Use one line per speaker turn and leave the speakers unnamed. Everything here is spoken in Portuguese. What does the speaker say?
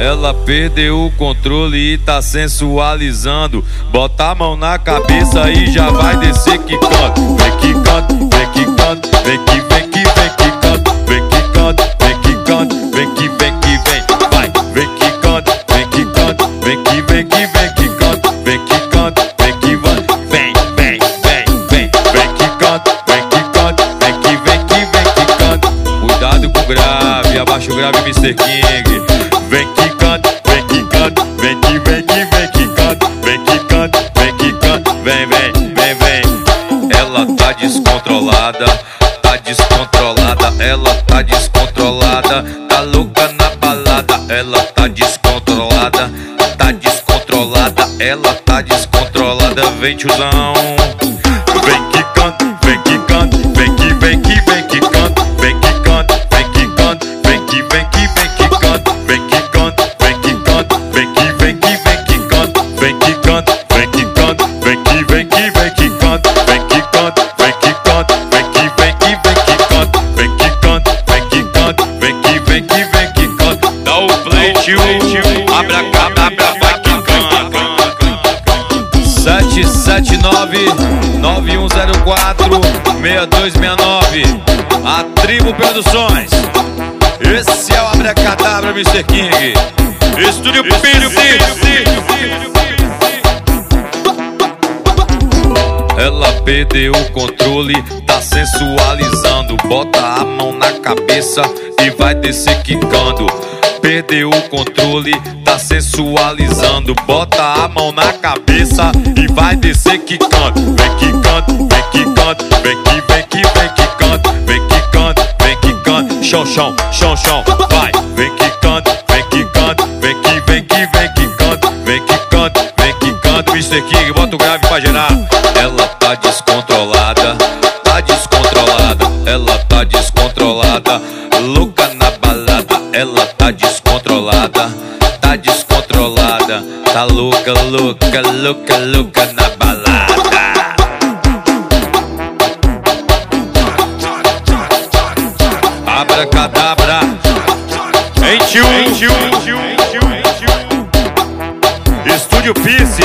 Ela perdeu o controle e tá sensualizando. Bota a mão na cabeça e já vai descer que canta. Vem que canta, vem que canta, vem que vem que vem que canta, vem que canta, vem que canta, vem que vem que vem, vai, vem que canta, vem que canta, vem que vem que vem que canta, vem que canta, vem que vai, vem, vem, vem, vem, vem que canta, vem que canta, vem que vem que vem que canta. Cuidado com o grave, abaixa o grave, Mr. King. Vem que canta, vem que canta, vem que vem que vem que canta, vem que canta, vem que canta, vem, vem, vem, vem. Ela tá descontrolada, tá descontrolada, ela tá descontrolada, tá louca na balada, ela tá descontrolada, tá descontrolada, ela tá descontrolada, vem tiozão. Vem que canta, vem que vem que vem que canta, vem que canta, vem que canta, vem que vem que vem que canta, vem que canta, vem que canta, vem que vem que vem que canta. Dá o play, tio, abracadabra, vai que canta. 779-9104-6269 A Tribo Produções Esse é o Abracadabra, Mr. King Estúdio PC Ela perdeu o controle, tá sensualizando. Bota a mão na cabeça e vai descer quicando. Perdeu o controle, tá sensualizando. Bota a mão na cabeça e vai descer quicando. Vem quicando, vem quicando, vem que vem que vem quicando. Vem quicando, vem quicando, chão, chão, chão, chão Vai, vem King, bota o grave pra gerar. Ela tá descontrolada, tá descontrolada. Ela tá descontrolada, louca na balada. Ela tá descontrolada, tá descontrolada. Tá louca, louca, louca, louca na balada. Abracadabra. Em tio, em tio, em tio, em tio. Estúdio Pice